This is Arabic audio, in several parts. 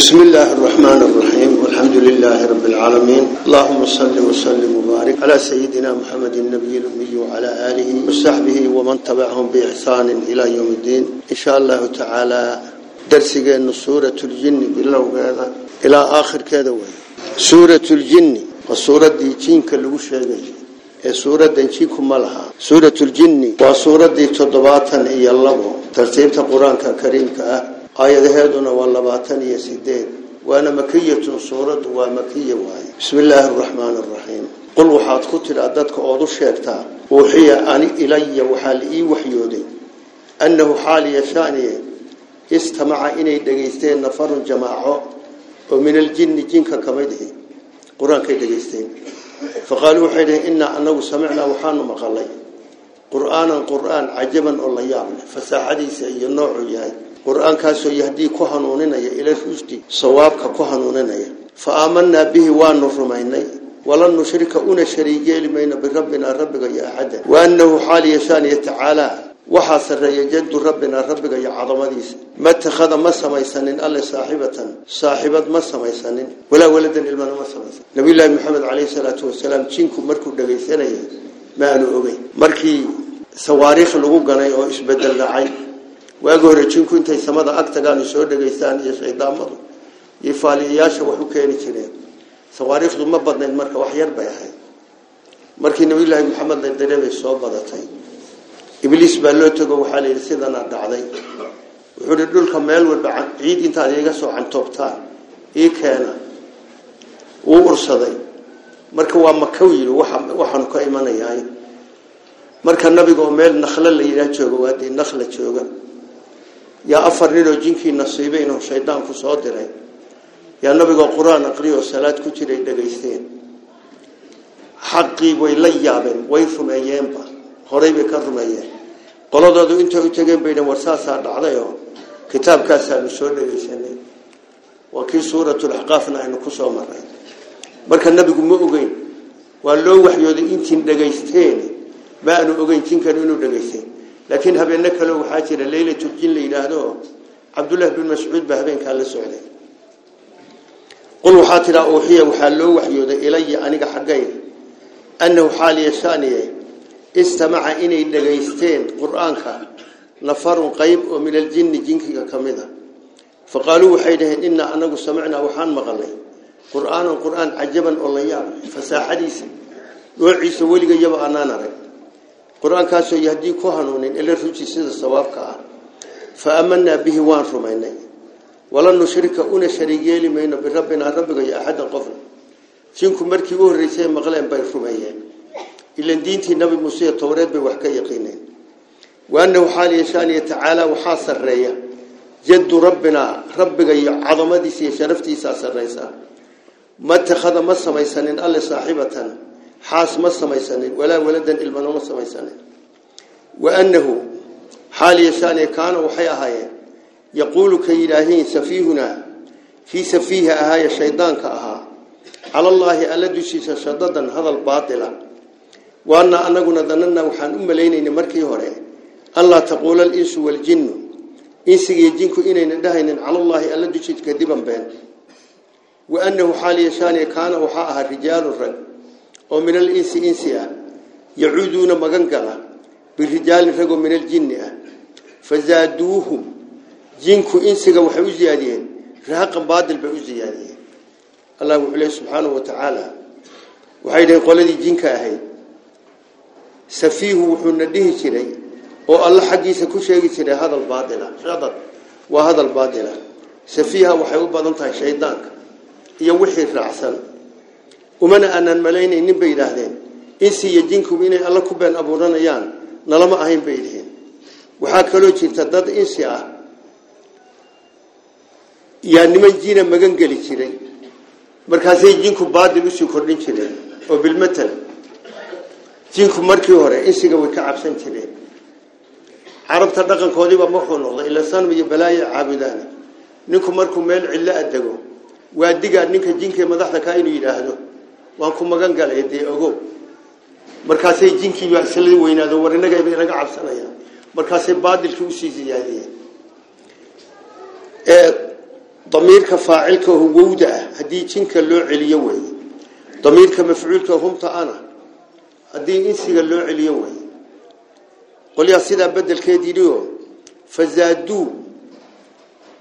بسم الله الرحمن الرحيم والحمد لله رب العالمين. اللهم صل وسلم وبارك على سيدنا محمد النبي الأمي وعلى آله وصحبه ومن تبعهم بإحسان إلى يوم الدين. إن شاء الله تعالى درسنا سورة الجن بالله هذا إلى آخر كذا سورة الجن وسورة دي جين كلو شيء سورة دنشيكم ملها سورة الجن وسورة دي تضباطا إيا الله. ترتيب القرآن الكريم كأه آيات هذونا والله باتني سيدات وأنا مكية صورة ومكية واي. بسم الله الرحمن الرحيم. قل وحات قتل عددك أعضو الشيكتا وحي أني إلي وحالي وحيودي. أنه حالي ثاني استمع إني دقيستين نفر جماعة ومن الجن جنك كمده. قرآن كي دقيستين. فقالوا حيني إنا أنه سمعنا وحان مقالي قرآنا قرآن عجبا الله يعمل. فساعدي سأي النوع يعني قرآن كاسو يهدي كهانوننا يا إلى فوستي صواب كهانوننا يا فأمنا به وأن رمائناي ولن نشرك أون شريجة لمن بربنا ربك يا عدد وأنه حال يسان يتعالى وحصر يجد ربنا ربك يا عظمة ديس ما اتخذ ما سميسان ألا صاحبة صاحبة ما سميسان ولا ولدا إلما ما سميسان نبي الله محمد عليه الصلاة والسلام تشينكم مركب دقيسان ما أنو أبي مركي سواريخ لغو قناي وإش بدل العين waagi hore jinku intay samada agtagaan soo dhageystaan iyo shaydaamadu iyo faaliyayaasha wax u keeni jireen sawaariikhdu ma badnayd marka wax yar bay ahayd markii nabiyullaahi maxamed la diray bay soo badatay ibliis baa loo tago waxaa layidhi sidanaa dhacday wuxuu hi dhulka meel walba ciid intaad iga soo cantoobtaan ii keena wuu ursaday marka waa makaw yidhi waxaanu ka imanayahay marka nabiga oo meel nakla la yidhaah jooga waa dee nakla jooga inuu shaydaanku soo diray yaa nabigoo qur-aan aqriyo oo salaad ku jiray dhegaysteen xaqii way la yaabeen way rumeeyeenba horay bay ka rumeeyeen qoladoodu intay u tegeen bay war saasaa dhacdayoo kitaabkaasaanu soo dhegaysanay waa kii suuratulaxqaafna aynu ku soo maray marka nabigu ma ogeyn waa loo waxyooday intiin dhegaysteen ma aanu ogeyn jinkan inuu dhegaysteen لكن هب إنك لو حاتر الليلة تبجين لي عبد الله بن مسعود بهبين كان لسعودي قل حاتر أوحية وحلو وحيود إلي أنك حقين. أنه حالي ثانية استمع إني إن جيستين قرآنك. نفر قيب ومن الجن جنك كمذا. فقالوا حيده إن أنا سمعنا وحان مغلي. قرآن وقرآن عجبا الله يا فساحديث وعيسى ولي جب أنا نرد قرآن كاسو يهدي كهانونين إلى رجسي سيد كا فأمنا به وان رميني ولن نشرك أون شريكي لمينا ربنا ربك يا أحد القفل سينكم مركي أهر ريسي مغلين بير رميين إلا دينة نبي موسى توريد بوحكا يقينين وأنه حال يشاني تعالى وحاصر ريا جد ربنا ربك يا دي سيشرفتي ساسر ريسا ما اتخذ مصر ميسانين ألي صاحبتنا xaas ma samaysanin walaa waladan ilmana ma samaysanin waanahu xaal yashaane kaana waxay ahaayeen yaquulu ka yidhaahiin safiihunaa kii safiiha ahaaya shaydaanka ahaa cala allaahi alla dushiisa shadadan hadal baatila waana anaguna danana waxaan u malaynaynay markii hore anlaa taquula alinsu waljinnu insigiiyo jinku inayna dhahaynin cala allaahi alla dushiisa kadiban been waanahu xaal yashaane kaana waxaa ahaa rijaalu rag ومن من الإنس إنسيا يعودون مغنقلا بالرجال فقو من الجنة فزادوهم جنكو إنسيا وحوزيادين رهاقا بادل بحوزيادين الله عليه سبحانه وتعالى وحيدا يقول لدي جنكا أهي سفيه وحونا ديه شري أو الله حقيسا كشيه شري هذا الباطل شرطت وهذا الباطل سفيها وحيوبا ننطع شيطانك يوحي في العسل iyo jinkuba inay alla ku been abuuranayaan nalama ahayn bay yidhaheen waxaa kaloo jirta dad insi ah yaa niman jina magan geli jiray markaasay jinku baadil usii kordhin jireen oo bilmatal jinku markii hore insiga way ka cabsan jireen carabta dhaqankoodiiba wuxuu noqday ila sanam iyo balaayo caabudaana ninku markuu meel cidlo adego waa digaa ninka jinka madaxda ka inuu yidhaahdo waan ku magan galay dee ogow markaasay jinkii baa isla weynaado war inagayba inaga cabsanayaan markaasay baadilkii u sii siyaadiyeen. Damiirka faacilka hugowda ah haddii jinka loo celiyo weeye damiirka mafcuulka humta ana haddii insiga loo celiyo weeye qolyaa sidaa bedelkeediioo fazaaduu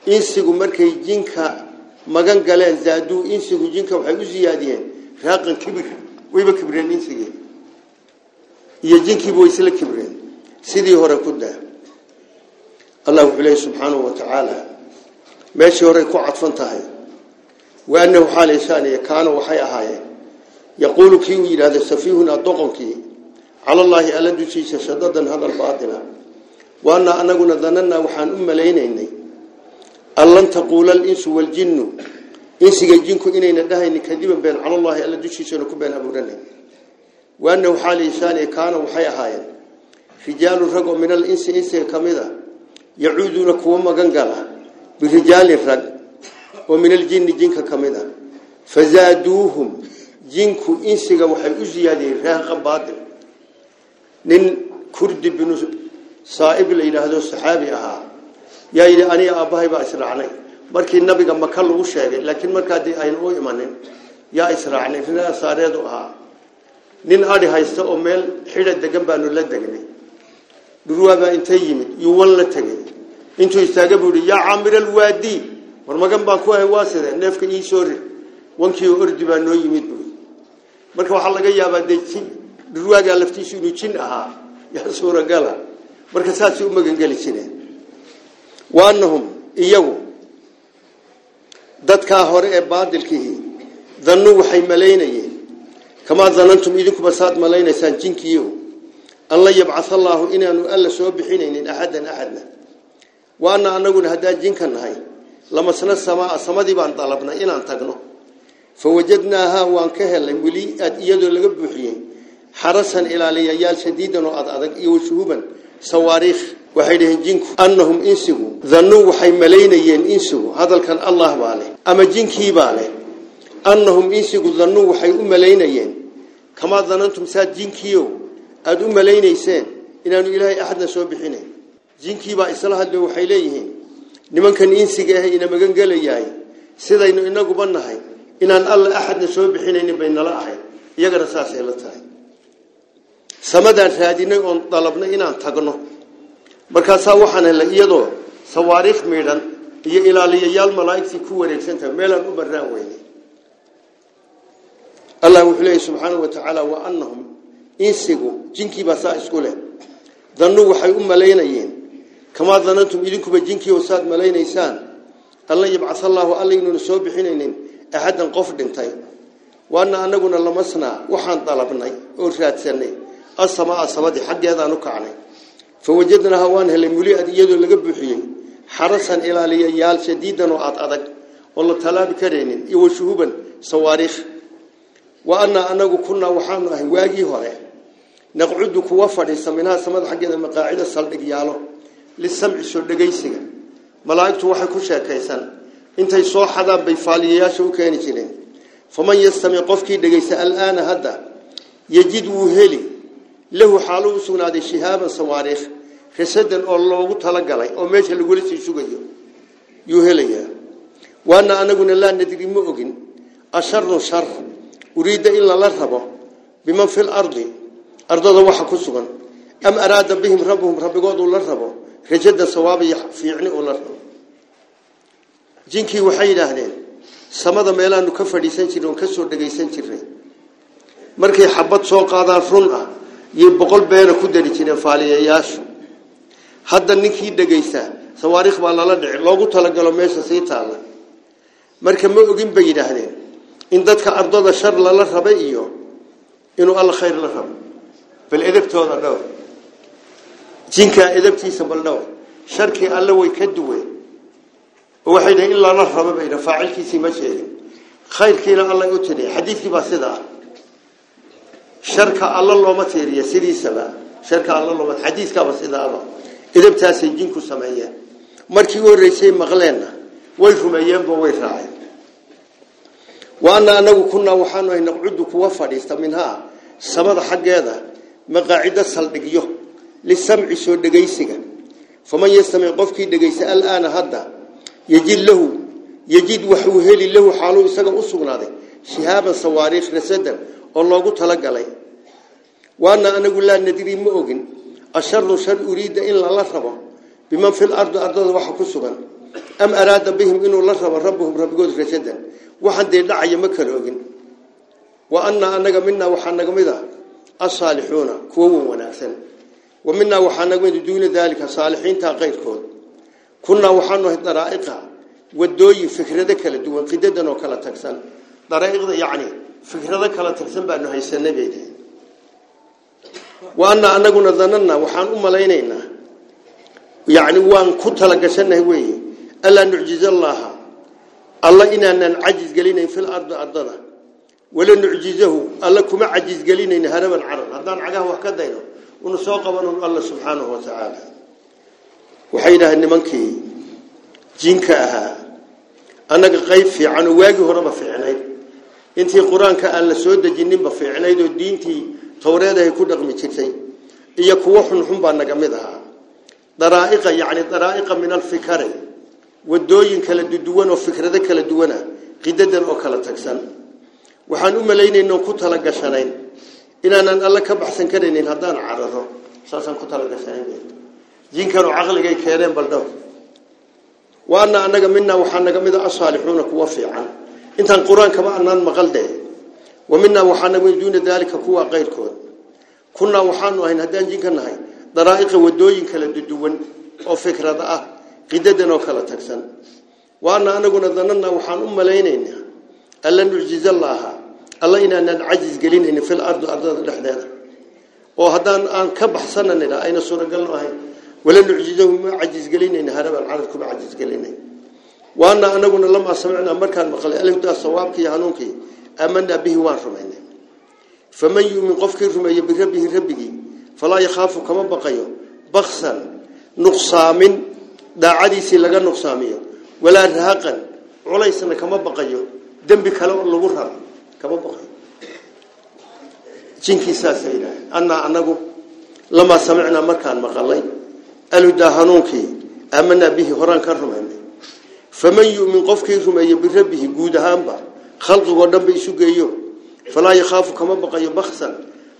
insigu markay jinka magan galeen zaaduu insigu jinka waxay u siyaadiyeen raaqan kibir wayba kibreen insigii iyo jinkiiba way isla kibreen sidii hore ku daa allah wuxuu leeyahy subxaanahu wa tacaala meeshii horey ku cadfan tahay wa annahu xaalayshaaniya kaana waxay ahaayeen yaquulu kii uu yidhaahdo safiihunaa doqonkii cala allaahi alla dushiisa shadadan hadal baatila wa annaa anaguna danannaa waxaan u malaynaynay an lan taquula alinsu waaljinnu insiga jinku inayna dhahaynin kadiban been cala allaahi alla dushiisana ku been abuuranay wa annahu xaalayshaaniya kaana waxay ahaayeen rijaalu rag oo min al insi insiga ka mid a yacuuduuna kuwa magan gala birijaalin rag oo min aljinni jinka ka mid a fazaaduuhum jinku insiga waxay u siyaadiyeen raaqan baatil nin kurdi binu saaib la yidhaahdo saxaabi ahaa yaa yidhi aniga aabbahay baa israacnay markii nabiga maka lagu sheegay laakiin markaa dee aynu u imanin yaa israacnay nin asaareedu ahaa. Nin adhi haysta oo meel xidha degan baanu la degnay. Dhurwaabaa intay yimid yuu wan la tegay. Intuu istaaga buu yidhi yaa caamir alwaadi war magan baan ku ahay waa sidee? Neefka ii soo rir wankii oo ordi baa noo yimid buu marka laga yaabaa dee jin laftiisu inuu jin ahaa. Yaa suuragala. Marka saasay u magangeli jireen wa annahum iyagu dadkaa hore ee baadilkihii dannuu waxay malaynayeen kamaa danantum idinkuba saad malaynaysaan jinkiio an la yabcaa allaahu inaanu alla soo bixinaynin axadan axadna wa anna anaguna haddaan jinka nahay lamasna samaa samadii baan dalabnay inaan tagno fawajadnaahaa waan ka helnay weliad iyadoo laga buuxiyey xarasan ilaaliyayaal shadiidan oo ad adag iyo washuhuban sawaariikh waxay dhaheen jinku annahum insigu dannuu waxay malaynayeen insigu hadalkan allah baa leh ama jinkiibaa leh annahum insigu dannuu waxay u malaynayeen kamaa danantum saad jinkiio aada u malaynayseen inaanu ilaahay axadna soo bixinayn jinkiibaa isla hadlo waxay leeyihiin nimankan insiga ah ina magan gelayahay sidaynu inaguba nahay inaan alla axadna soo bixinaynin bay nala ahayd iyagana saasay la tahay samadaan raadinay oon dalabnay inaan tagno markaasaa waxaan helay iyadoo sawaariikh miidhan iyo ilaaliyayaal malaa'igtii ku wareegsantahay meelaan u barraan weynay allah wuxuu leeyahy subxaanahu wa tacaala wa annahum insigu jinkiibaa saa isku leh dannuu waxay u malaynayeen kamaa danantum idinkuba jinkiio saad malaynaysaan an lan yabcaa allaahu alla inuuna soo bixinaynin axaddan qof dhintay waana anaguna lamasnaa waxaan dalabnay oo raadsanay asamaa samadii xaggeedaan u kacnay fawajadnaaha waan helay muliad iyadoo laga buuxiyey xarasan ilaaliyayaal shadiidan oo ad adag oo la talaabi karaynin iyo washuhuban sawaariikh wa annaa anagu kunnaa waxaanu ahay waagii hore naqcudu kuwa fadhiisa minhaa samada xaggeeda maqaacida saldhigyaalo lisamci soo dhegaysiga malaa'igtu waxay ku sheekaysan intay soo xadaan bay faaliyayaasha u keeni jireen faman yastamic lahu xaaluu u sugnaaday shihaaban sawaariikh rasadan oo loogu talagalay oo meesha lagula sii sugayo yuu helayaa waana anaguna laa nadri ma ogin asharun shar uriidda in lala rabo biman fi lardi ardada waxa ku sugan am araada bihim rabbuhum rabbigood uu la rabo rajada sawaab iyo fiicni uu la rabo jinkii waxay yidhaahdeen samada meelaanu ka fadhiisan jirnay oon ka soo dhagaysan jirnay markay xabad soo qaadaan run ah lala dhici loogu talagalo meesha sii taalla marka ma ogin bay yidhaahdeen in dadka ardada shar lala raba iyo inuu alla khayr la rabo bal edabtooda dhowr jinkaa edabtiisa bal dhowr sharkii alle way ka duween oo waxay dhahen in lala rabo bay dhahen faacilkiisii ma sheegin khayrkiina alla u tiriya xadiidkii baa sida ah sharka alla looma tiiriya sidiisaba sharka alla looma xadiiskaaba sidaaba edabtaasay jinku sameeyeen markii u horreysay maqleenna way rumeeyeenba way raaceen waana anagu kunaa waxaanu ahay naqcudu kuwa fadhiista minhaa samada xaggeeda maqaacido saldhigyo lisamci soo dhegaysiga faman yastamic qofkii dhegaysta alaana hadda yajid lahu yajid waxuu heli lahu xaaluu isaga u sugnaaday shihaaban sawaariikh rasadan oo loogu talagalay وأنا أنا أقول لا ندري ما اوغن. الشر شر أريد إن لا رب بمن في الأرض أرض وحا كسغن أم أراد بهم إنه لا رب ربهم رب قد رشد وحن دي دعي ما كر أوغن. وأنا انا منا وحنا نغمدا الصالحون كو وناسن. ومنا وحنا نغمد دون ذلك صالحين تا غير كود. كنا وحنا هدرائقا ودوي فكرده كلا دون قددن وكلا تكسن. دارائق يعني فكرده كلا تكسن بأنه هيسن بيدين danana waxaan u malaynaynaa yacni waan ku talagashannahay weeye alaa nucjiz allaha alla inaanan cajiz gelinayn fil ardi ardada wala nucjizahu alla kuma cajiz gelinayn haraban carar haddaan cagaha wax ka dayno una soo qabanon alla subxaanahu wa tacaala waxay yidhaaheen nimankii jinka ahaa annaga qayb fiican oo waagii horeba fiicnayd intii qur-aanka aan la soo dejininba fiicnayd oo diintii towreedahay ku dhaqmi jirtay iyo kuwo xunxun baa naga mid ahaa daraa'iqa yacni daraa'iqa min alfikari wadooyin kala duwan oo fikrado kala duwana qidadan oo kala tagsan waxaan u malaynayna ku talagashanayn inaanan alla ka baxsan karaynin haddaan cararo saasaan ku talagashanayn jinkanoo caqligay keeneen baldhow waana anaga minaa waxaa naga mid a asaalixuuna kuwa fiican intaan qur-aankaba anaan maqal dee wa minaa waxaa naga mid duuna daalika kuwa qayrkood kunaa waxaanu ahayn haddaan jinka nahay daraa'iqa wadooyin kala duwan oo fikrada ah qidadan oo kala tagsan waana anaguna danana waxaan u malaynaynaa alla nucjiz allaaha alla inaanaan cajiz gelinaynin fil ardi ardada dhexdeeda oo haddaan aan ka baxsananina ayna suuragalno ahayn wala nucjizahu ma cajiz gelinayna haraban carad kuma cajiz gelinay waana anaguna lamaa samicnaa markaan maqlay alifdaa sawaabkii iyo hanuunkii aamanaa bihi waan rumaynay faman yumin qofkii rumeeya birabbihi rabbigii falaa yakhaafu kama baqayo baksan nuqsaamin daacadiisii laga nuqsaamiyo walaa rahaqan culaysna kama baqayo dembi kale oo lagu raro kama baqayo jinkiisaasa yidhaah annaa anagu lamaa samicnaa markaan maqalay alhudaa hanuunkii aamanaa bihi horaan ka rumaynay faman yumin qofkii rumeeya خلقه قدام بيسوقيه فلا يخاف كما بقى يبخس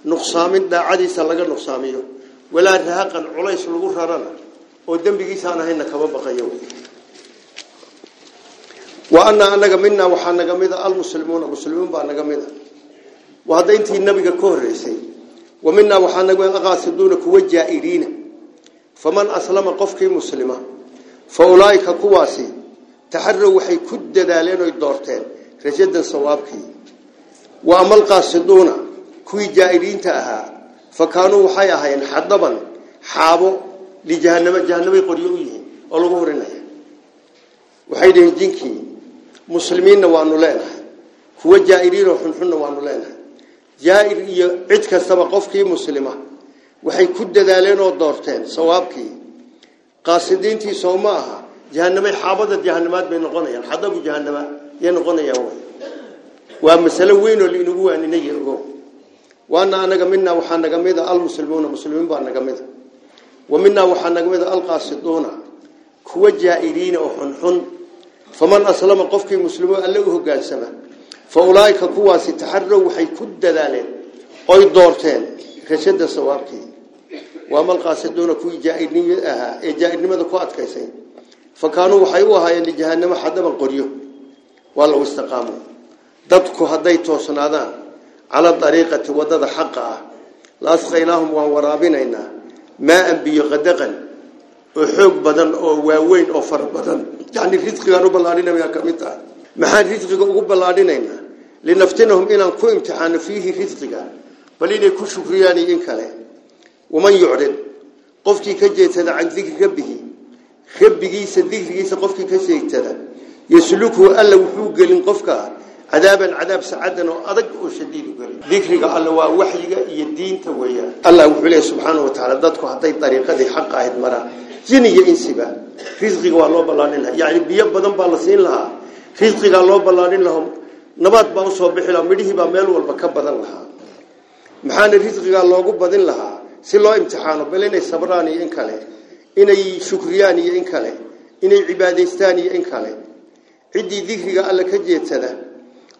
نقصامين ده عادي سلقة نقصاميه ولا رهاق العلاي سلقوه رانا قدام بيجي سانه هنا كما بقى يوم. وأنا أنا جمينا وحنا جميدا المسلمون. المسلمون بعنا جميدا وهذا أنت النبي كهرسي ومنا وحنا جوين أقاصدون كوجا إيرين. فمن أسلم قفك مسلما فأولئك كواسي. تحروا وحي كد ذالين ويدارتين rajadan sawaabkii wa ama alqaasiduuna kuwii jaa'iriinta ahaa fa kaanuu waxay ahaayeen xadaban xaabo lijahanamo jahanamay qoryo u yihiin oo lagu horinaya waxay dhaheen jinkii muslimiinna waanu leenahay kuwa jaa'iriinoo xunxunna waanu leenahay jaa'ir iyo cid kastaba qofkii muslima waxay ku dadaaleen oo doorteen sawaabkii qaasidiintii soo ma aha jahanamay xaabada jahanamaad bay noqonayaan xadabu jahanama yay noqonayaan wy waa masalo weyn oo lainagu waaninaya ogo waana anaga minaa waxaa naga mida almuslimuuna muslimiin baa naga mida wa minaa waxaa naga mida alqaasiduuna kuwa jaa'iriina oo xunxun faman aslama qofkii muslimo alle u hogaansama fa ulaaika kuwaasi taxarow waxay ku dadaaleen oy doorteen rashada sawaabkii waama alqaasiduuna kuwii jaairnima ahaa ee toosnaadaan cala dariiqati wadada xaqa ah la asqaynaahum waan waraabinaynaa maaan biyo qadaqan oo xoog badan oo waaweyn oo fara badan yani risqigaan u ballaadhinaya ka mid tahay maxaan risqiga ugu ballaadhinaynaa linaftinahum inaan ku imtixaano fiihi risqiga bal inay ku shukriyaan iyo in kale waman yucrid qofkii ka jeedsada can dikri rabbihi rabbigiisa dikrigiisa qofkii ka jeedsada يسلكه ألا وحوق قلن قفك عذابا عذاب سعدنا أدق وشديد قلن ذكرك ألا وحيك يدين تويا. ألا وحوله سبحانه وتعالى. ذاتك حطي طريقة ذي حق أهد مرا. زيني ينسبة رزقك الله بالله لله يعني بيب بضن بالسين لها. رزقك الله بالله لله نبات باوصو بحلا مده بامال والبكب بضن لها. محان رزقك الله بضن لها. سلو امتحانه. بلين صبراني إنك له إني شكرياني إنك له إني عبادستاني إنك له ciddii dikriga alla ka jeedsada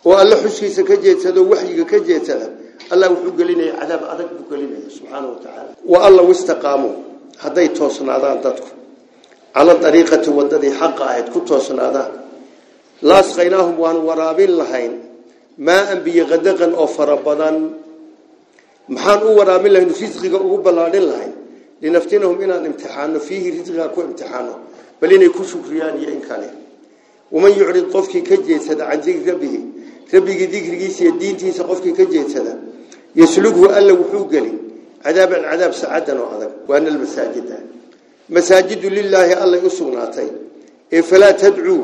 oo alla xuskiisa ka jeedsada waxyiga ka jeedsada allah wuxuu gelinaya cadaab adag buu gelinaya subxaanahu watacaala wa alla wistaqaamuu hadday toosnaadaan dadku cala dariiqati wadadii xaqa ahayd ku toosnaadaan laasqaynaahum waanu waraabin lahayn maa-an biyo qadaqan oo fara badan maxaan u waraabin lahayn risqiga ugu ballaadhin lahayn linaftinahum inaan imtixaano fiihi risqiga ku imtixaano bal inay ku shukriyaan iyo in kale ومن يعرض قفك كجيت سدا عن ذكر ربه ربي قديك رجيس الدين تيس قفك كجيت سدا يسلكه ألا وحوق لي. عذاب عذاب سعدا وعذاب. وأن المساجد. مساجد لله الله يصوناتي. إيه فلا تدعوا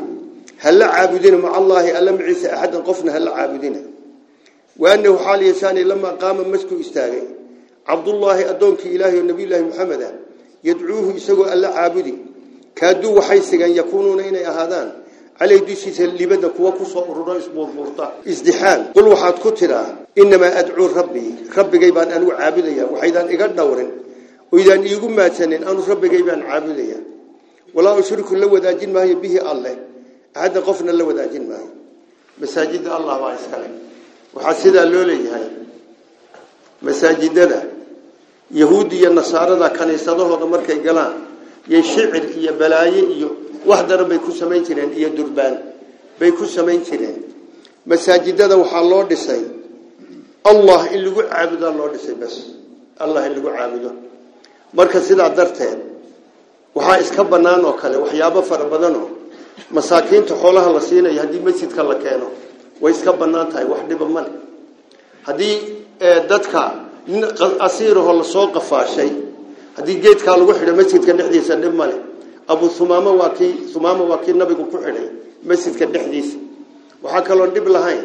هل عابدين مع الله؟ ألم عيسى أحدا قفنا هل عابدين؟ وأنه حال يساني لما قام مسكو إستاغي. عبد الله أدونك إله والنبي الله محمد. يدعوه يسوى ألا عابدي. كادوا وحيسك يكونون يكونون يا هذان inay ahaadaan caleyh dushiisa libada kuwa kusoo ururo isbuurbuurta isdixaam qul waxaad ku tidhaa inamaa adcuu rabbii rabbigay baan anigu caabudaya waxaydaan iga dhowrin oydaan iigu maadsanin anu rabbigay baan caabudaya walaa ushriku la wadaajin maayo bihi alleh axadda qofna la wadaajin maayo masaajida allah baa iskale waxaa sidaa loo leeyahay masaajidada yahuudi iyo nasaarada kaniisadahooda markay galaan iyo shicir iyo balaaye iyo wax daran bay ku samayn jireen iyo durbaan bay ku samayn jireen. Masaajidada waxaa loo dhisay. Allah in lagu caabudaa loo dhisay bas. Allah in lagu caabudo. Marka sidaa darteed waxaa iska bannaan oo kale waxyaabo fara badanoo masaakiinta xoolaha la siinayo haddii masjidka la keeno way iska bannaan tahay wax dhiba male haddii dadka nin asiirahoo la soo qafaashay haddii geedkaa lagu xidho masjidka dhexdiisa dhib male abu humaama waa kii humaama waa kii nabigu ku xidhay masjidka dhexdiisa. Waxaa kaloo dhib lahayn.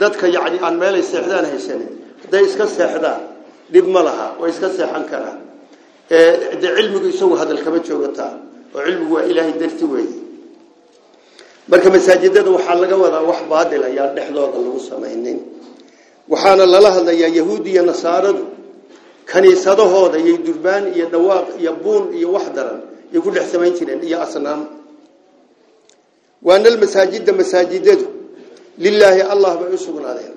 Dadka yacni aan meelay seexdaan haysanin hadday iska seexdaan dhib ma laha way iska seexan karaan. De cilmigu isagu hadal kama joogataa oo cilmigu waa ilaahay darti weeye. Marka masaajidada waxaa laga wadaa wax baadil ayaan dhexdooda lagu samaynin. Waxaana lala hadlayaa yahuudi iyo nasaaradu kaniisadahooda iyo durbaan iyo dhawaaq iyo buun iyo wax daran waana almasaajida masaajidadu lilaahi allah bay u sugnaadeen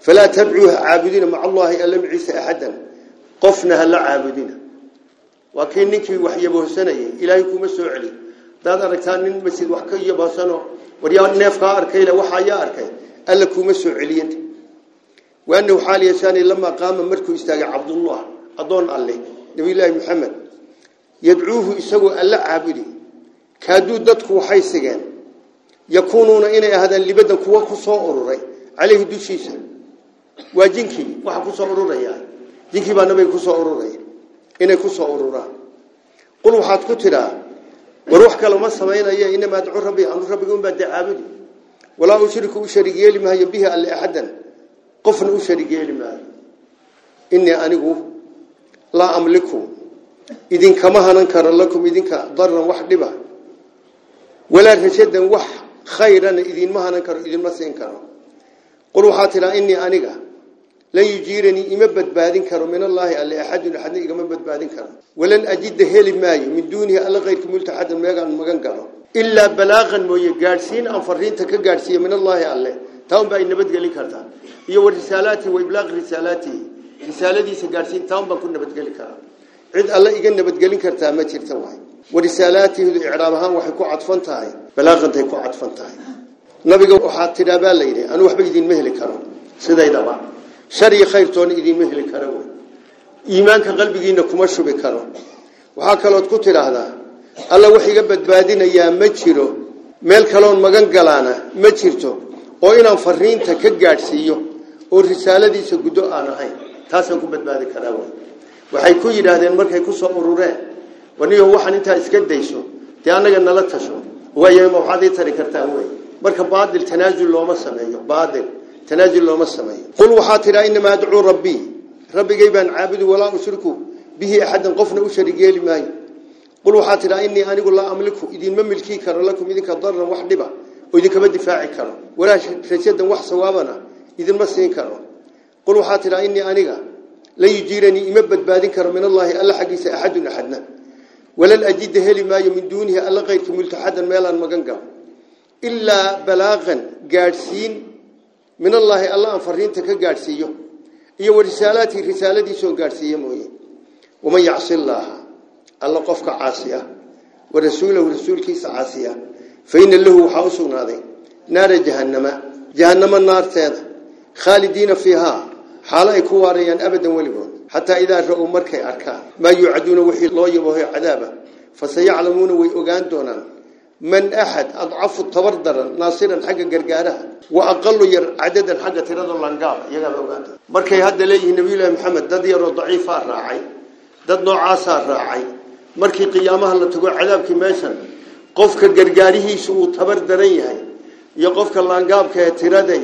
falaa tadcuuha caabudina maca allahi alla maciisa axadan qofna hala caabudina waa kii ninkii wax yabohsanayay ilaahay kuma soo celi hadaad aragtaa nin masjid wax ka yabohsano waryaa neefkaa arkayle waxaa yaa arkay alla kuma soo celiyad waanahu xaal yeeshaani lamaa qaama markuu istaagay cabdullah addoon alle nabiyullaahi maxamed ku soo ururay caleyhi dushiisa waa jinkii waxa ku soo ururaya jinkii baa nabiga ku soo ururaya inay ku soo ururaan qul waxaad ku tidhaa war wax kale ma samaynaye inamaa adcuu rabbi anu rabbiga unbaa dee caabudi walaa ushriku u sharig yeeli maayo bihi alle axadan qofna u sharig yeeli maayo inii anigu laa amliku idinkama hanan karo lakum idinka daran wax dhiba walaa rashadan wax khayrana idinma hanan karo idinma siin karo qul waxaa tidhaa inii aniga lan yujiiranii ima badbaadin karo min allaahi alle axadun axadna igama badbaadin karo walan ajida heli maayo min duunihi alla kayrka multaxadan meegaan magan galo ilaa balaaqan mooye gaadhsiin aan fariinta ka gaadhsiiya min allaahi alle taa unba ay nabadgelin kartaa iyo wa risaalaatihi wa iblaaqi risaalaatihi risaaladiisa gaadhsiin taa un baan ku nabadgeli karaa عند الله إجا نبت قالين كرتها ما تير تواي ورسالاته إعرابها وحكو عطفان تاعي بلاغا تيكو عطفان تاعي نبي قو حاطي دابا ليلة أنا وحب إذن مهل كرو. سيدا إذا شري خير تون إذن مهل كرو. إيمان كقلب إذن كمشو بكرو. وحاك الله تكتر هذا. الله وحي قبت بادين يا مجيرو ميل كلون مغان قلانا مجيرتو oo ina farriinta ka gaadsiiyo oo risaaladiisa gudoo aanahay taasan ku badbaadi karaa waxay ku yidhaahdeen markay ku soo urureen waniyo waxaan intaa iska dayso dee annaga nala tasho waayama waxaad ii tari kartaa wey marka baadil tanaasul looma sameeyo baadil tanaasul looma sameeyo qul waxaa tidhaa inamaa adcuu rabbii rabbigay baan caabudi walaa ushriku bihi axadan qofna u sharig yeeli maayo qul waxaa tidhaa inii anigu laa amliku idinma milkii karo lakum idinka daran wax dhiba oo idinkama difaaci karo walaa rashadan wax sawaabana idinma siin karo qul waxaa tidhaa inii aniga لا يجيرني إما بدبادين من الله ألا حقيس أحد أحدنا ولا الأجد هلي ما يمن دونه ألا غير كملت حدا ما يلان مقنقا إلا بلاغا جارسين من الله ألا أنفرين تكا قارسي هي ورسالاتي رسالة دي سو قارسي موي. ومن يعصي الله ألا قفك عاصية. ورسوله ورسول كيس عاصية. فإن الله حاوسون هذا نار جهنم جهنم النار تيد خالدين فيها. حالا يكواريان أبدا ولبود حتى إذا رأوا مركي أركان ما يعدون وحي الله يبهي عذابه فسيعلمون ويؤغان دونا من أحد أضعف التبردر ناصيرا حق قرقارها وأقل عددا حق ترد الله نقال مركي هذا ليه نبي الله محمد. ذا ديره ضعيفة راعي ذا نوع عاصر راعي مركي قيامها اللي تقول عذابك ماشا قفك قرقاره سوء تبردريه يقفك الله نقال ترده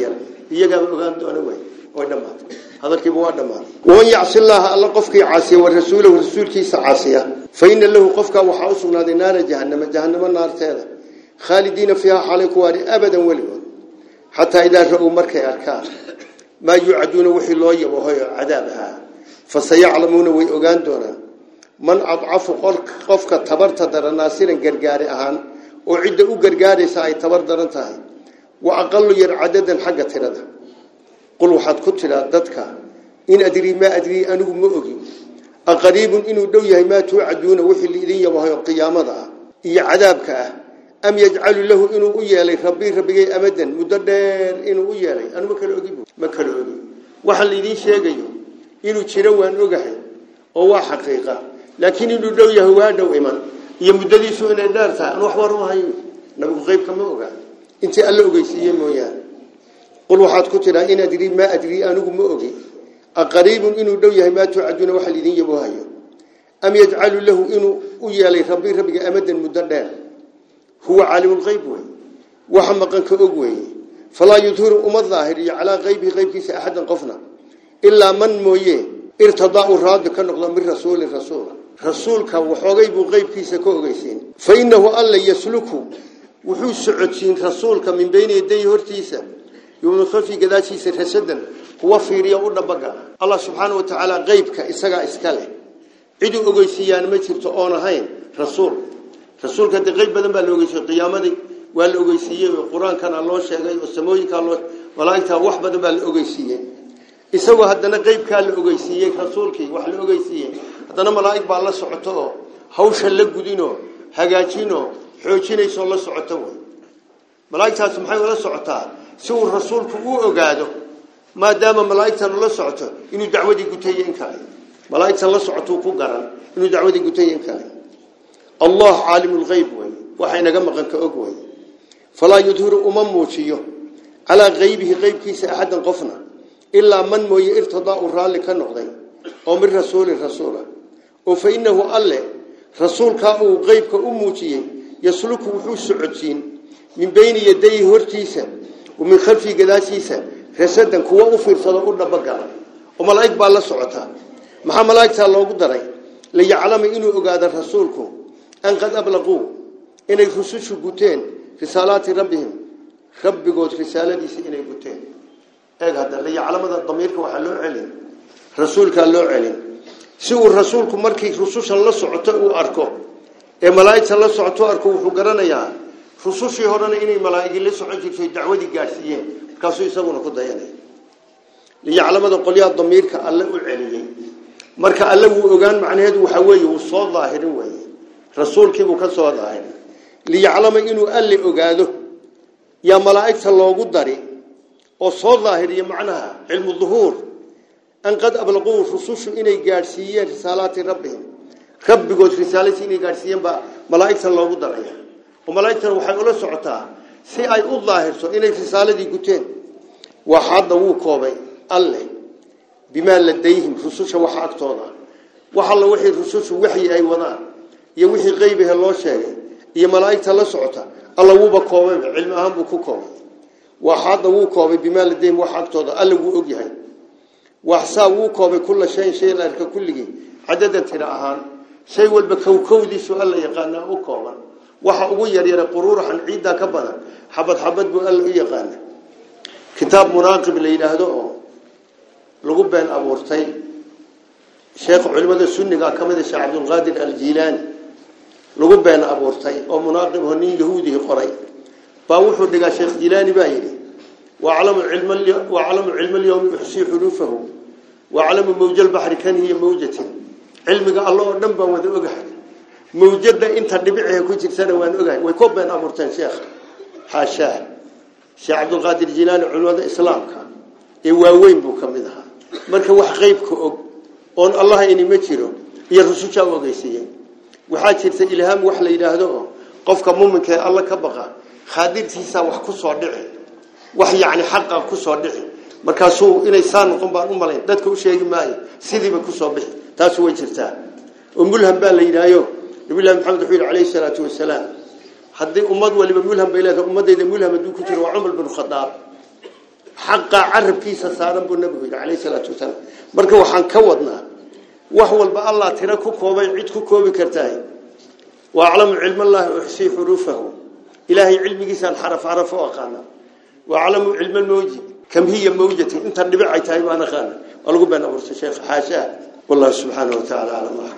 يقال أغان دونا وين وين ما تقول هذا كيبوا دما وين يعصي الله الله قفك عاصي والرسول والرسول كيس عاصية. فإن الله قفك وحاصون هذه نار جهنم جهنم النار تلا خالدين فيها حالك واري أبدا ولي. حتى إذا رأوا مركع أركان. ما يعدون وحي الله وهي عذابها. فسيعلمون ويؤغاندون من أضعف قفك تبرت در ناسيرا قرقاري أهان. وعده قرقاري ساي تبرت در وأقل يرعدد حق ترده. Tuucaduuna wixii liidin yabahayo qiyaamada ah iyo cadaabka ah am yajcalu lahu inuu u yeelay rabbii rabbigay amadan muddo dheer inuu u yeelay anu ma kala ogi ma kala ogi waxa liidiin sheegayo inuu jiro waan ogahay oo waa xaqiiqa laakiin inuu dhow yahay waa dhow iman iyo muddadiisu inay dheer tahay an wax war u hayo nabigu qeybka ma oga intii alla ogeysiiye mooyaane قل واحد كتير إن أدري ما أدري أنا قم أوجي أقرب إنه دوي ما تعدون واحد الذين يبوهايو أم يجعل له إنه أي عليه ربي ربي أمد المدرر. هو عالم الغيب وحمق كأوجي فلا يظهر أم الظاهر على غيبه غيب كيس أحد قفنا. إلا من موي ارتضاء الراد كان نقل من رسول الرسول. رسولك وحغيب غيب كيس كوغيسين فإنه ألا يسلكه. وحو سعدسين رسولك من بين يديه ارتيسه يوم خلفي قذا شيء سرسدن هو في ريوه نبقى الله سبحانه وتعالى غيبك إسقى إسكاله عدو أوجسيان ما شفت أنا هين. رسول. رسول كده غيب بدن بالوجس القيامة دي. والوجسية القرآن كان الله شيء والسماوي كان الله. ولا أنت وح بدن بالوجسية إسوا هادنا غيب كان الوجسية رسول كي وح الوجسية هادنا ملاك بالله سبحانه هوش اللي جدينه هجاتينه حوشينه يسال الله سبحانه ملاك سبحانه الله سبحانه سو الرسول كوه قاده ما دام ملايكة الله سعته إنه دعوة قتيين كاي ملايكة الله سعته كقرا إنه دعوة قتيين كاي الله عالم الغيب وين وحين جمعك أقوي فلا يظهر أمم موشيه على غيبه غيب كيس أحد غفنا إلا من مو يرتضى الرال كان غضي أمر رسول الرسول وفإنه الله رسول كأو غيب كأم موشيه يسلك وحوش سعتين من بين يديه ورتيسه ومن خلفي قداشيسا رسدا كوا أفرصدا أدنا بقرا وملائك بالله سعطا. محا ملائك تالله قدري. ليعلم إنه أقاد رسولكم. أن قد أبلغوا. إن يخصوصوا قتين رسالات ربهم. رب قوت رسالة ديس إن يقتين إيه هذا؟ ليعلم هذا الضمير وحلو علم. رسولك اللو علم. سوى رسولكم مركي رسوش الله سعطا وأركو. إيه ملائك الله سعطا وأركو وفقرنا يعني rusushii horena inay malaa'igi la socon jirtay dacwadii gaarsiiyeen markaasuu isaguna ku dayanay liyaclamada qolyaha damiirka alle u celiyey marka alle wuu ogaan macnaheedu waxa weeye wuu soo daahirin weeye rasuulkiibuu ka soo daahirin liyaclama inuu alle ogaado yaa malaa'igta loogu dari oo soo daahiriya macnaha cilmu duhuur an qad ablaquu rusushu inay gaadhsiiyeen risaalaati rabbihim rabbigood risaaladiisa inay gaadhsiiyeen baa malaa'igta loogu daraya wuu koobay alle bima ladayhim rususha waxa agtooda waxa la wixii rusushu wixii ay wadaan iyo wixii qeybaha loo sheegay iyo malaa'igta la socota alla wuuba koobay cilmi ahaan buu ku koobay waxaadna wuu koobay bima ladayhim waxa agtooda alle wuu og yahay waxsaa wuu koobay kulla shay shay la arka kulligi cadadan tira ahaan shay walba kowkowdiisu alla yaqaana u kooban waxa ugu yar yar quruurahan ciida ka badan xabad xabad buu alla u yaqaan kitaab munaaqib la yiraahdo oo lagu been abuurtay sheekh culimada sunniga kamid ah sheekh Abdul Qadir Al-Jilani lagu been abuurtay oo munaaqib honin yahuudi qoray baa wuxuu dhigaa sheekh jilaani baa yidhi waaclamu cilma alyawmi uxsii xuruufahu waaclamu mawja albaxri kan hiya mawjatin cilmiga alla oo dhan baan wada ogahay ogahay way ku been abuurteen sheekh xaashaa sheekh cabdulqaadir jilaani culimada islaamka ee waaweyn buu ka mid ahaa marka wax qeybka og oon allah inima jiro iyo rususha ogeysiiyeen waxaa jirta ilhaam wax la yiraahdo qofka muuminka ee alla ka baqa khaadirtiisa wax ku soo dhici wax yaani xaqa ku soo dhici markaasuu inay saan noqon baan u malayn dadka u sheegi maayo sidiiba ku soo bixi taas way jirtaa oo mulham baa la yiraayo نبي الله محمد رحيل عليه الصلاة والسلام. حد أمد ولي بملهم بإله أمد إذا ملهم دو كتر وعمل بن خطاب حق عرب في سسارم بالنبي عليه الصلاة والسلام. بركة وحن كودنا. وهو الب الله تركه كوب عدك كوب كرتاي. وأعلم علم الله وحسي حروفه. إلهي علم جيس الحرف عرف وقانا. وأعلم علم الموجي. كم هي موجتي أنت النبي عيتاي وأنا خانا. ألقوا بنا ورث الشيخ حاشا. والله سبحانه وتعالى على ما